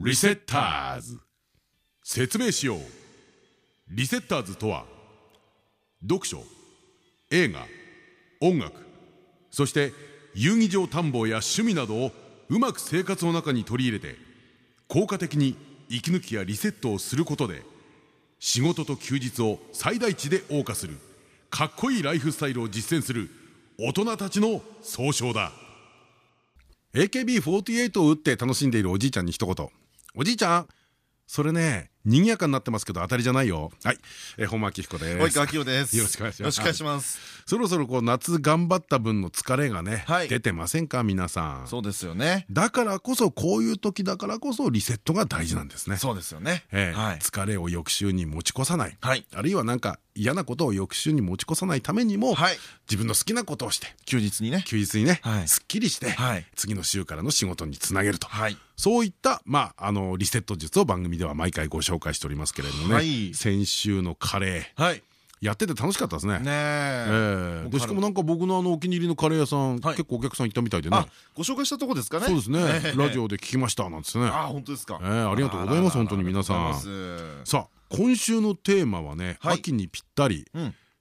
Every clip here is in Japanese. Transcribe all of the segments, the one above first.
リセッターズ。説明しよう。リセッターズとは読書映画音楽そして遊戯場探訪や趣味などをうまく生活の中に取り入れて効果的に息抜きやリセットをすることで仕事と休日を最大値で謳歌するかっこいいライフスタイルを実践する大人たちの総称だ。AKB48 を打って楽しんでいるおじいちゃんに一言。おじいちゃんそれね賑やかになってますけど当たりじゃないよ。はい、えー、本間明彦です。及川明です。よろしくお願いします。よろしくお願いします。そろそろこう夏頑張った分の疲れがね、はい、出てませんか？皆さん。そうですよね。だからこそこういう時だからこそリセットが大事なんですね。そうですよね、えー、はい、疲れを翌週に持ち越さない、はい、あるいはなんか嫌なことを翌週に持ち越さないためにも、はい、自分の好きなことをして休日にね休日にね、はい、すっきりして、はい、次の週からの仕事につなげると、はい、そういった、まあ、あのリセット術を番組では毎回ご紹介しておりますけれどもね、はい、先週のカレー、はい、やってて楽しかったですね。しかもなんか僕のあのお気に入りのカレー屋さん、結構お客さん行ったみたいでね。ご紹介したとこですかね。そうですね。ラジオで聞きましたなんですね。あ本当ですか。えありがとうございます本当に皆さん。さあ今週のテーマはね秋にぴったり。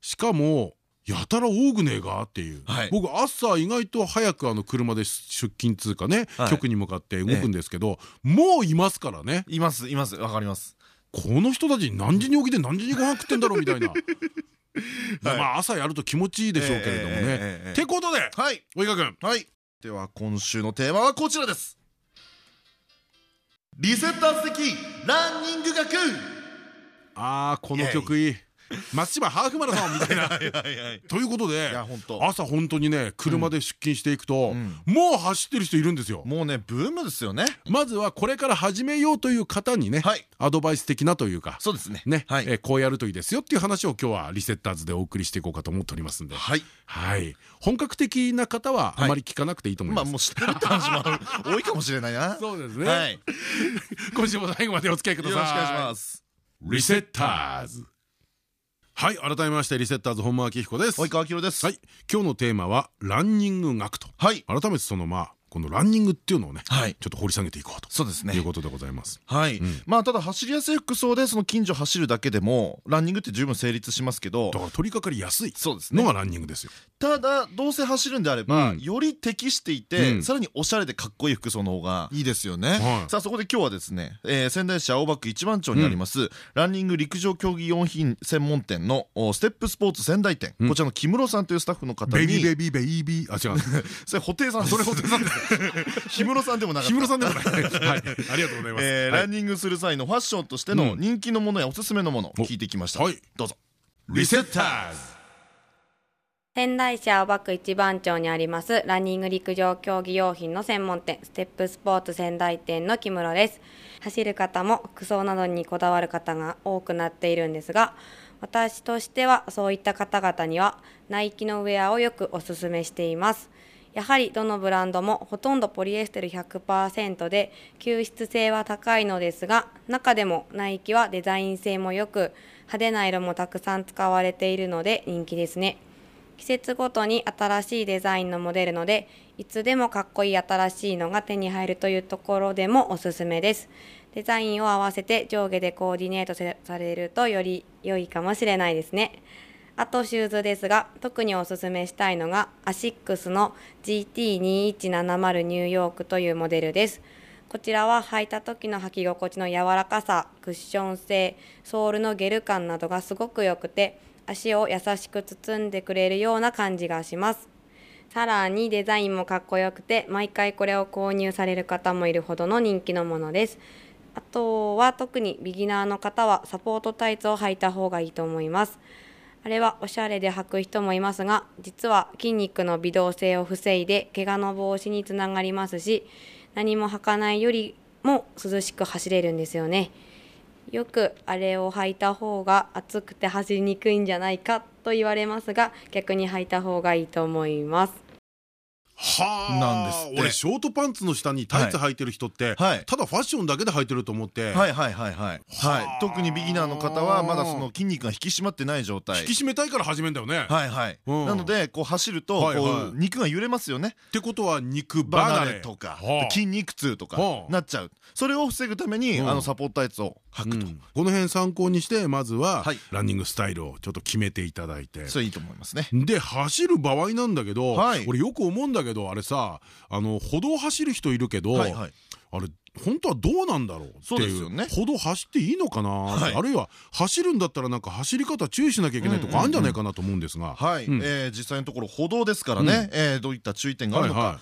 しかもやたら多くねえが？っていう、僕朝意外と早くあの車で出勤通過ね、局に向かって動くんですけど、もういますからね。いますいます。わかります。この人たち何時に起きて何時にご飯食ってんだろうみたいな。まあ朝やると気持ちいいでしょうけれどもね。ってことで及川君。はい。では今週のテーマはこちらです。リセッターズ的ランニング学ああこの曲いい松島ハーフマラソンみたいな。ということで朝本当にね車で出勤していくともう走ってる人いるんですよ。もうねブームですよね。まずはこれから始めようという方にねアドバイス的なというかそうですねねこうやるといいですよっていう話を今日はリセッターズでお送りしていこうかと思っておりますんではい本格的な方はあまり聞かなくていいと思います。まあもう知ってるって話も多いかもしれないな。そうですね。今週も最後までお付き合いください。よろしくお願いします。リセッターズ。はい改めましてリセッターズ本間明彦です。及川明です。はい今日のテーマはランニング学とはい。改めてそのまあこのランニングっていうのをね、はい、ちょっと掘り下げていこうとそうですね。いうことでございます。はい、まあただ走りやすい服装でその近所走るだけでもランニングって十分成立しますけど、だから取り掛かりやすいのがランニングですよ。ただどうせ走るんであれば、より適していて、さらにおしゃれでかっこいい服装の方がいいですよね。さあそこで今日はですね、え仙台市青葉区一番町にあります、ランニング陸上競技用品専門店のステップスポーツ仙台店、こちらの木室さんというスタッフの方に。ベイビーベイビーベイビー。あ違う。それ布袋さんそれ布袋さん。です 室さんでもなかった。氷室さんでもない。はい、ありがとうございます。ランニングする際のファッションとしての人気のものやおすすめのもの聞いてきました。はい、どうぞ。リセッターズ。仙台市青葉区一番町にありますランニング陸上競技用品の専門店ステップスポーツ仙台店の木室です走る方も服装などにこだわる方が多くなっているんですが私としてはそういった方々にはナイキのウェアをよくおすすめしていますやはりどのブランドもほとんどポリエステル100%で吸湿性は高いのですが中でもナイキはデザイン性も良く派手な色もたくさん使われているので人気ですね。季節ごとに新しいデザインのモデルのでいつでもかっこいい新しいのが手に入るというところでもおすすめです。デザインを合わせて上下でコーディネートされるとより良いかもしれないですね。あとシューズですが特におすすめしたいのがアシックスの GT2170 ニューヨークというモデルです。こちらは履いた時の履き心地の柔らかさクッション性ソールのゲル感などがすごく良くて足を優しく包んでくれるような感じがします。さらにデザインもかっこよくて毎回これを購入される方もいるほどの人気のものです。あとは特にビギナーの方はサポートタイツを履いた方がいいと思います。あれはおしゃれで履く人もいますが実は筋肉の微動性を防いで怪我の防止につながりますし何も履かないよりも涼しく走れるんですよね。よくあれを履いた方が暑くて走りにくいんじゃないかと言われますが逆に履いた方がいいと思います。なんです俺ショートパンツの下にタイツ履いてる人ってただファッションだけで履いてると思って。はいはいはいはい。特にビギナーの方はまだその筋肉が引き締まってない状態。引き締めたいから始めんだよね。はいはい。なのでこう走るとこう肉が揺れますよね。ってことは肉離れとか。筋肉痛とかなっちゃう。それを防ぐためにあのサポートタイツを履くと。この辺参考にしてまずはランニングスタイルをちょっと決めていただいて。それいいと思いますね。で走る場合なんだけど俺よく思うんだけどあれさあの歩道走る人いるけどあれ本当はどうなんだろうっていう歩道走っていいのかな？あるいは走るんだったらなんか走り方注意しなきゃいけないとかあるんじゃないかなと思うんですが。はい。実際のところ歩道ですからね。どういった注意点があるのか。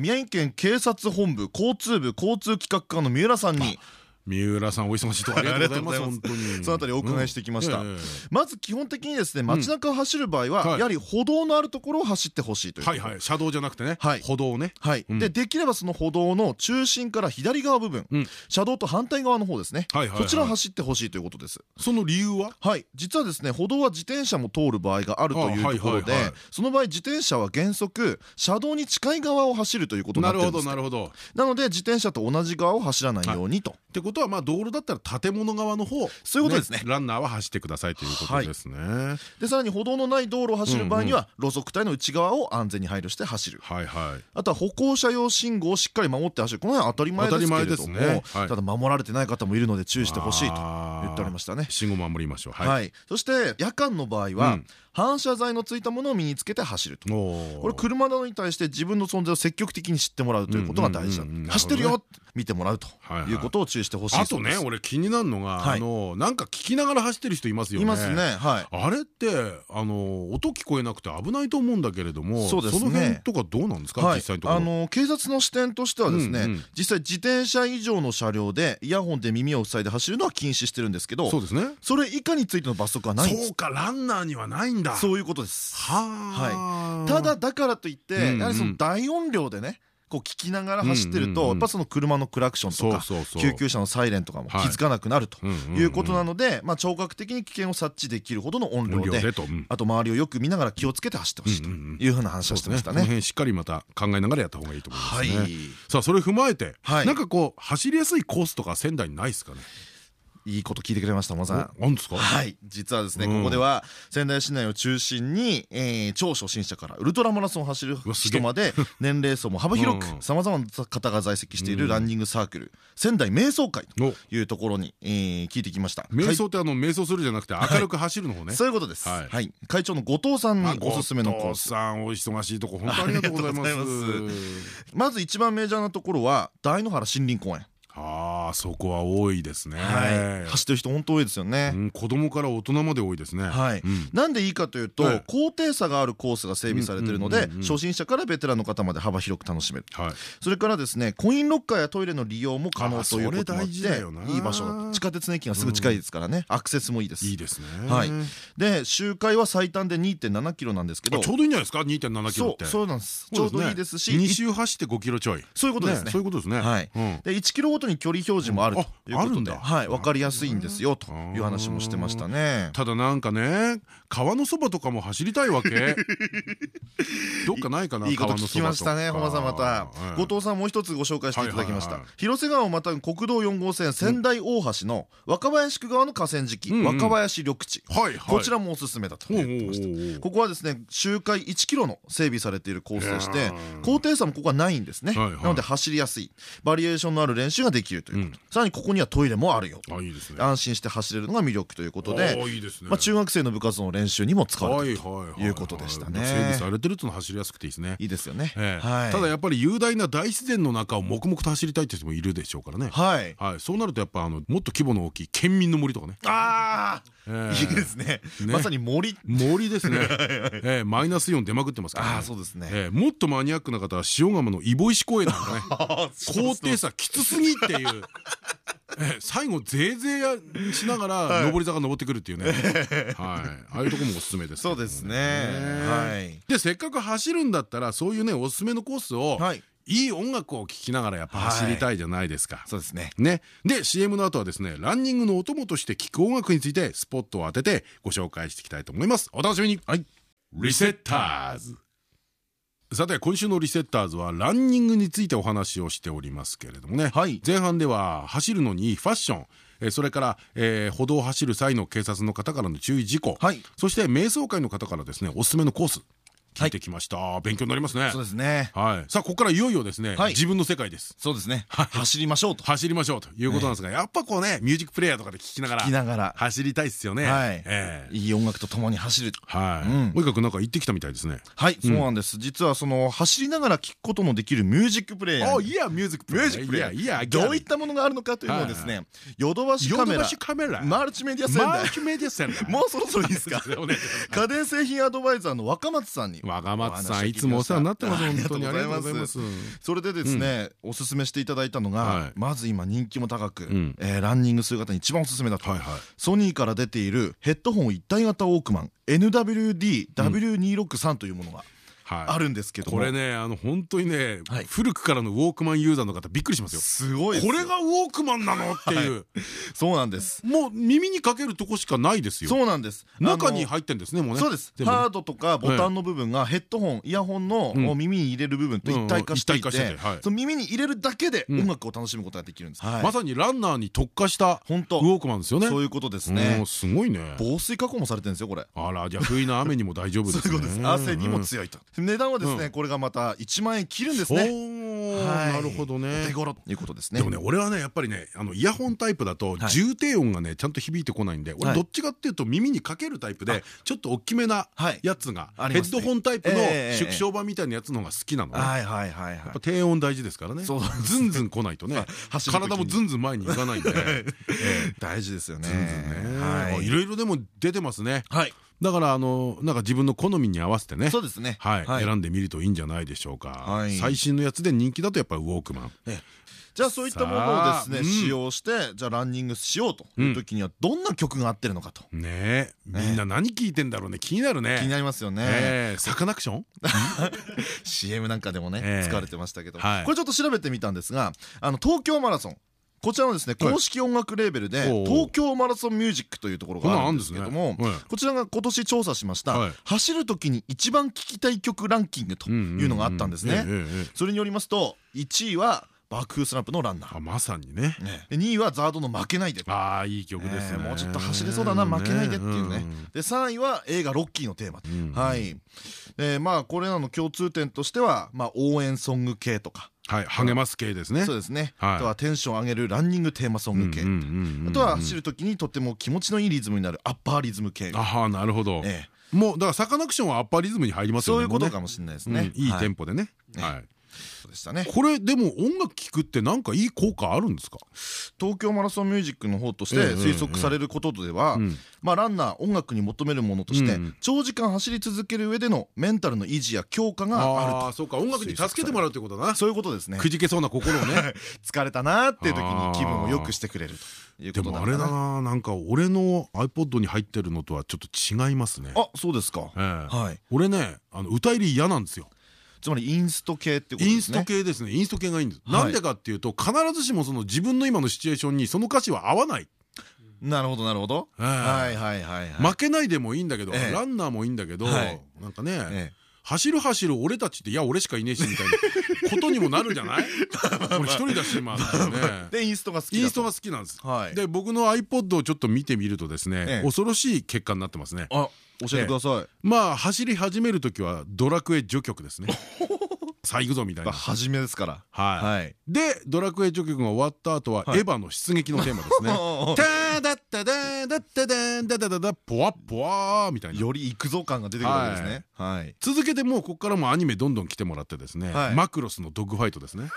宮城県警察本部交通部交通企画課の三浦さんに三浦さんお忙しいとこ ありがとうございます。本当に。そのあたりお伺いしてきました。まず基本的にですね街中を走る場合はやはり歩道のあるところを走ってほしいという。はいはい。車道じゃなくてね歩道ね。はい。でできればその歩道の中心から左側部分車道と反対側の方ですね。そちらを走ってほしいということです。その理由は？はい。実はですね歩道は自転車も通る場合があるというところでその場合自転車は原則車道に近い側を走るということになってるんです。なるほどなので自転車と同じ側を走らないようにと。ってことはまあ道路だったら建物側の方そういうことですね。ランナーは走ってくださいということですね。でさらに歩道のない道路を走る場合には路側帯の内側を安全に配慮して走る。はいはい。あとは歩行者用信号をしっかり守って走る。この辺は当たり前ですけれどもただ守られてない方もいるので注意してほしいと言っておりましたね。信号守りましょう。はい。そして夜間の場合は反射材のついたものを身につけて走ると。これ車などに対して自分の存在を積極的に知ってもらうということが大事だ。走ってるよって見てもらうということを注意してほしいあとね俺気になるのがあのなんか聞きながら走ってる人いますよね。いますね。はい。あれってあの音聞こえなくて危ないと思うんだけれどもその辺とかどうなんですか？実際あの警察の視点としてはですね実際自転車以上の車両でイヤホンで耳を塞いで走るのは禁止してるんですけどそうですね。それ以下についての罰則はないそうかランナーにはないんだそういうことです。はい。ただだからといってやはりその大音量でねこう聞きながら走ってるとやっぱその車のクラクションとか救急車のサイレンとかも気づかなくなるということなので聴覚的に危険を察知できるほどの音量であと周りをよく見ながら気をつけて走ってほしいというふうな話をしてましたね。この辺しっかりまた考えながらやった方がいいと思いますね。さあそれ踏まえてなんかこう走りやすいコースとか仙台にないですかね？いいこと聞いてくれました、もさん。何ですか？はい。実はですね、ここでは、仙台市内を中心に、え超初心者からウルトラマラソンを走る人まで、年齢層も幅広く、さまざまな方が在籍しているランニングサークル、仙台瞑想会というところに、え聞いてきました。瞑想ってあの、瞑想するじゃなくて、明るく走るの方ね。そういうことです。はい。会長の後藤さんにおすすめのコース。さん、お忙しいとこ、本当ありがとうございます。まず一番メジャーなところは、大野原森林公園。ああそこは多いですね、走ってる人本当多いですよね、子供から大人まで多いですね。はい、なんでいいかというと、高低差があるコースが整備されているので初心者からベテランの方まで幅広く楽しめる、それからですねコインロッカーやトイレの利用も可能ということもあっていい場所地下鉄の駅がすぐ近いですからね、アクセスもいいです。いいですね。はい。で周回は最短で2.7キロなんですけどちょうどいいんじゃないですか？2.7キロって。そうなんです。ちょうどいいですし2周走って5キロちょい。そういうことですね。そういうことですね。はい。で1キロごとに距離表示もあるということではい分かりやすいんですよという話もしてましたね。ただなんかね川のそばとかも走りたいわけ？どっかないかないいこと聞きましたね本間さんまた後藤さんもう一つご紹介していただきました。広瀬川をまた国道4号線仙台大橋の若林区側の河川敷若林緑地。こちらもおすすめだと。言ってました。ここはですね周回1キロの整備されているコースでして高低差もここはないんですね。なので走りやすい。バリエーションのある練習ができるということ。さらにここにはトイレもあるよ。安心して走れるのが魅力ということで中学生の部活の練習にも使われるということでしたね。整備されてると走りやすくていいですね。いいですよね。ただやっぱり雄大な大自然の中を黙々と走りたいって人もいるでしょうからね。はい。そうなるとやっぱあのもっと規模の大きい県民の森とかね。ああいいですね。まさに森。森ですね。えマイナスイオン出まくってますからそうですね。もっとマニアックな方は塩釜のイボ石公園なんか ね。高低差きつすぎっていう最後ぜいぜいしながら上り坂登ってくるっていうねはいああいうとこもおすすめですそうですねはいでせっかく走るんだったらそういうねおすすめのコースをいい音楽を聴きながらやっぱ走りたいじゃないですか。そうですね。ね。で、CM の後はですね、ランニングのお供として聴く音楽についてスポットを当ててご紹介していきたいと思います。お楽しみに。はい。リセッターズ。さて今週のリセッターズはランニングについてお話をしておりますけれどもね、はい、前半では走るのにいいファッション。えそれから、えー、歩道を走る際の警察の方からの注意事項、はい、そして瞑想会の方からですねおすすめのコース聞いてきました、はい、勉強になりますね。そうですね。はい。さあここからいよいよですね、はい、自分の世界です。そうですね。走りましょうと。走りましょうということなんですが、やっぱこうねミュージックプレイヤーとかで聴きながら。聞きながら。走りたいっすよね。はい、えー、いい音楽とともに走る。はい。及川君なんか行ってきたみたいですね。はいそうなんです。実はその走りながら聴くことのできるミュージックプレイヤー。あいやミュージックプレイヤーいやどういったものがあるのかというのをですねヨドバシカメラ。マルチメディアセンター。マルチメディアセンター。もうそろそろいいですか？家電製品アドバイザーの若松さんに若松さんいつもお世話になってます本当に。ありがとうございます。それでですねおすすめしていただいたのがまず今人気も高くランニングする方に一番おすすめだと。ソニーから出ているヘッドホン一体型ウォークマン NWD-W263 というものがあるんですけどこれねあの本当にね古くからのウォークマンユーザーの方びっくりしますよ。すごいこれがウォークマンなのっていう。そうなんです。もう耳にかけるとこしかないですよ。そうなんです。中に入ってんですねもうね。そうです。ハードとかボタンの部分がヘッドホンイヤホンの耳に入れる部分と一体化していてその耳に入れるだけで音楽を楽しむことができるんです。まさにランナーに特化したウォークマンですよね。そういうことですね。すごいね。防水加工もされてるんですよこれ。あらじゃあ不意な雨にも大丈夫ですね。汗にも強いと値段はですねこれがまた1万円切るんですね。なるほどね。手頃ということですね。でもね俺はねやっぱりねあのイヤホンタイプだと重低音がねちゃんと響いてこないんで俺どっちかっていうと耳にかけるタイプでちょっと大きめなやつがヘッドホンタイプの縮小版みたいなやつの方が好きなのね。やっぱ低音大事ですからね。ズンズン来ないとね 体もズンズン前にいかないんで 大事ですよね。いろいろでも出てますね。はいだからあのなんか自分の好みに合わせてねそうですね。はい選んでみるといいんじゃないでしょうか。最新のやつで人気だとやっぱりウォークマン。じゃあそういったものをですね使用してじゃあランニングしようという時にはどんな曲が合ってるのかと。ねみんな何聞いてんだろうね。気になるね。気になりますよね。サカナクション？CM なんかでもね使われてましたけど。これちょっと調べてみたんですがあの東京マラソンこちらのですね公式音楽レーベルで東京マラソンミュージックというところがあるんですけどもこちらが今年調査しました走る時に一番聴きたい曲ランキングというのがあったんですね。それによりますと1位は爆風スランプのランナー。まさにね。2位はザードの負けないでああいい曲ですね。もうちょっと走れそうだな負けないでっていうね。で3位は映画ロッキーのテーマはい。まあこれらの共通点としてはまあ応援ソング系とかはい励ます系ですね。そうですね。あとはテンション上げるランニングテーマソング系。あとは走る時にとても気持ちのいいリズムになるアッパーリズム系。ああなるほど。もうだからサカナクションはアッパーリズムに入りますよね。そういうことかもしれないですね。いいテンポ。でね。はいでしたね。これでも音楽聴くってなんかいい効果あるんですか？東京マラソンミュージックの方として推測されることではまあランナー音楽に求めるものとして長時間走り続ける上でのメンタルの維持や強化があると。そうか音楽に助けてもらうってことだな。そういうことですね。くじけそうな心をね。疲れたなっていう時に気分を良くしてくれるとでもあれだななんか俺の iPod に入ってるのとはちょっと違いますね。あそうですか。はい。俺ねあの歌入り嫌なんですよつまりインスト系ってことですね。インスト系ですね。インスト系がいいんです。なんでかっていうと必ずしもその自分の今のシチュエーションにその歌詞は合わない。なるほどなるほど。はいはいはい負けないでもいいんだけどランナーもいいんだけどなんかね走る走る俺たちっていや俺しかいねえしみたいな ことにもなるじゃない？俺一人だし今でインストが好きインストが好きなんです。で僕の iPod をちょっと見てみるとですね恐ろしい結果になってますね。あ教えてください。まあ走り始める時はドラクエ序曲ですね。さあ行くぞみたいな。初めですから。はい。でドラクエ序曲が終わった後はエヴァの出撃のテーマですね「タダッタダダッタダダダダダポワポワ」みたいなより行くぞ感が出てくるわけですね続けてもうここからもアニメどんどん来てもらってですねマクロスのドッグファイトですね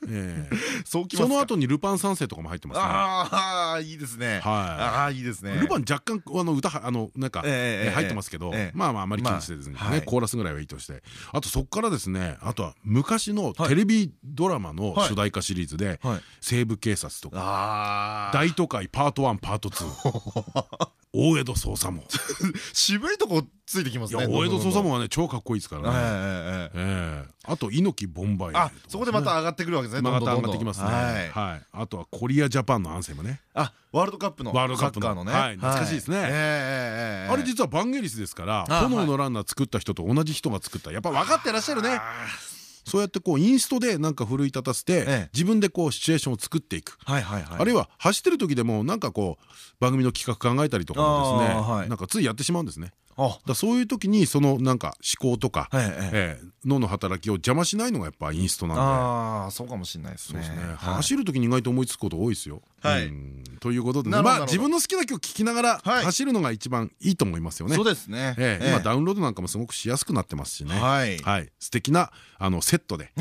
その後にルパン三世とかも入ってますああいいですね。ああいいですね。ルパン若干あの歌あのなんか入ってますけどまあまああまり気にせずにねコーラスぐらいはいいとして。あとそこからですねあとは昔のテレビドラマの主題歌シリーズで西部警察とか大都会パート1パート2 大江戸捜査網。渋いとこついてきますね大江戸捜査網はね超かっこいいですからね。あと猪木ボンバイあそこでまた上がってくるわけですねまた上がってきますね。はい。あとはコリアジャパンのアンセムね。あワールドカップのワールドカップの。ね。懐かしいですね。あれ実はバンゲリスですから炎のランナー作った人と同じ人が作った。やっぱ分かってらっしゃるねそうやってこうインストでなんか奮い立たせて自分でこうシチュエーションを作っていく。あるいは走ってる時でもなんかこう番組の企画考えたりとかもですねなんかついやってしまうんですね。だそういう時にそのなんか思考とか脳の働きを邪魔しないのがやっぱインストなんで。ああそうかもしれないですね。走る時に意外と思いつくこと多いですよ。ということでまあ自分の好きな曲聴きながら走るのが一番いいと思いますよね。そうですね。今ダウンロードなんかもすごくしやすくなってますしね。はい。素敵なあのセットで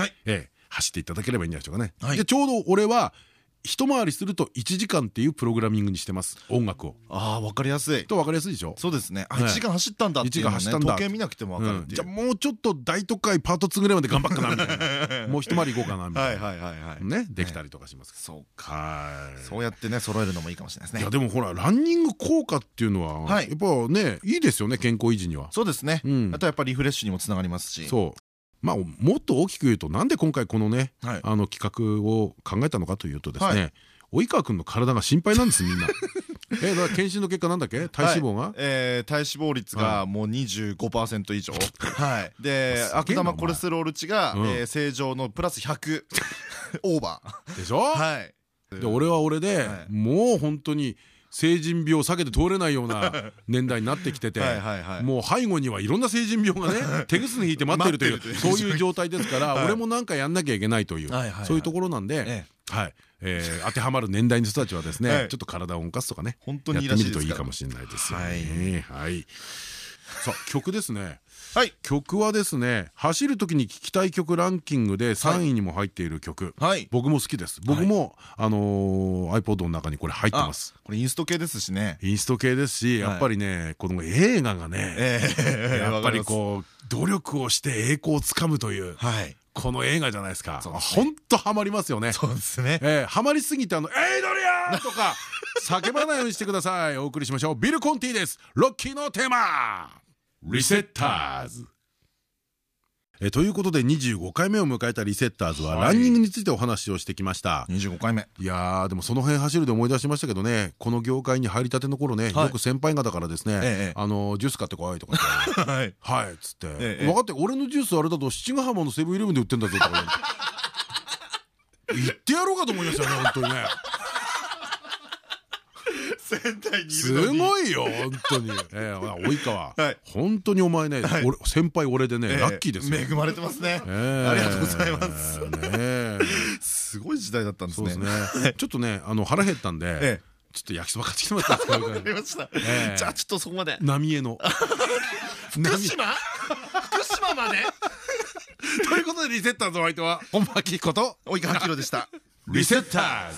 走っていただければいいんじゃないでしょうかね。でちょうど俺は一回りすると1時間っていうプログラミングにしてます音楽をああ分かりやすいと分かりやすいでしょそうですね1時間走ったんだっていう時計見なくても分かるじゃあもうちょっと大都会パート2ぐらいまで頑張っかなみたいなもう一回り行こうかなみたいなねできたりとかしますそうかそうやってね揃えるのもいいかもしれないですねいやでもほらランニング効果っていうのはやっぱねいいですよね健康維持にはそうですねあとやっぱりリフレッシュにもつながりますしそうまあ、もっと大きく言うとなんで今回このね、はい、あの企画を考えたのかというとですね、はい、及川君の体が心配なんですみんな。えだから検診の結果なんだっけ？体脂肪が、え体脂肪率がもう25%以上。はい。で悪玉コレステロール値が、え正常のプラス100 オーバー。でしょ？はい。で俺は俺で、もう本当に成人病を避けて通れないような 年代になってきててもう背後にはいろんな成人病がね 手ぐすね引いて待ってるというそういう状態ですから俺もなんかやんなきゃいけないというそういうところなんではい。当てはまる年代の人たちはですねちょっと体を動かすとかねやってみるといいかもしれないですよね。はいさあ曲ですね。はい、曲はですね走る時に聴きたい曲ランキングで3位にも入っている曲、はい、僕も好きです。僕も、あの iPod の中にこれ入ってます。これインスト系ですしね。インスト系ですしやっぱりねこの映画がねやっぱりこう努力をして栄光をつかむというこの映画じゃないですか。本当ハマりますよね。そうですね。ハマりすぎてあの「エイドリアン!」とか叫ばないようにしてください。お送りしましょう。ビル・コンティです。ロッキーのテーマリセッターズ。えということで25回目を迎えたリセッターズはランニングについてお話をしてきました。25回目。いやでもその辺走るで思い出しましたけどね。この業界に入りたての頃ねよく先輩方からですねあのジュース買ってこいとか はい。はいっつって。分かって俺のジュースあれだと七ヶ浜のセブンイレブンで売ってんだぞとか言って。やろうかと思いましたね本当にね仙台にすごいよ本当に。え及川。本当にお前ね先輩俺でねラッキーですよ。恵まれてますね。ありがとうございます。すごい時代だったんですね。ちょっとねあの腹減ったんでちょっと焼きそば買ってきてもらったんですか じゃあちょっとそこまで。浪江の。福島？福島まで？ということでリセッターズのお相手は本間明子と及川明宏でした。リセッターズ